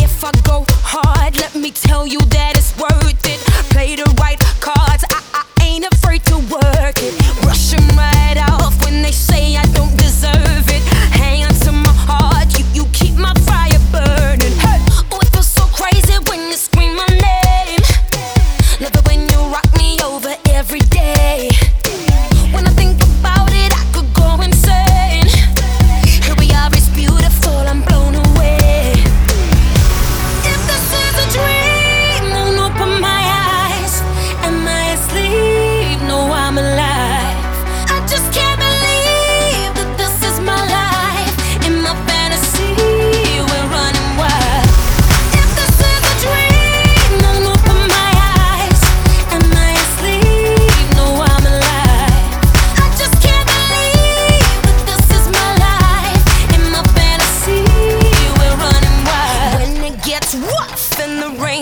If I go hard, let me tell you that it's worth it. Play the right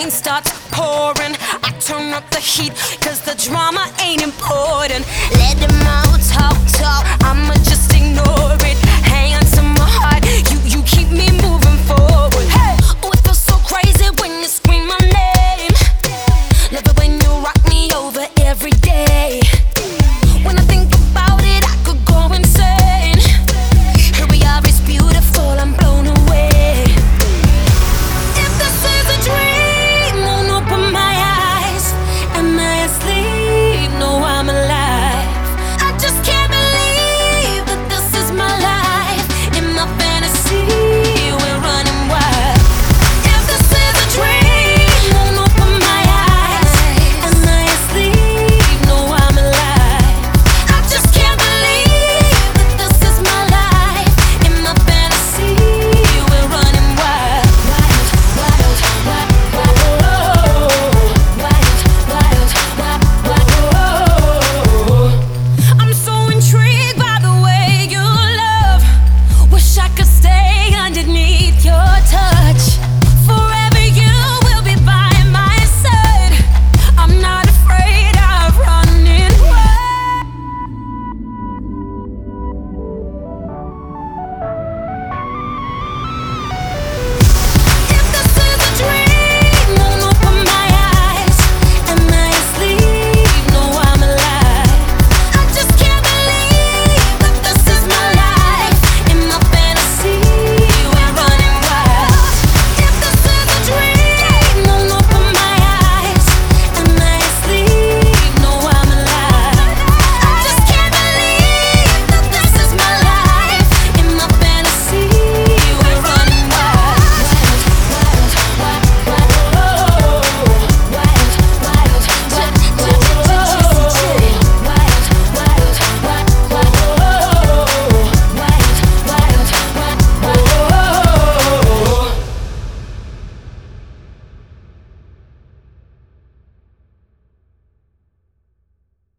rain starts pouring, I turn up the heat, cause the drama ain't important. Let them all talk, talk, I'ma just ignore it.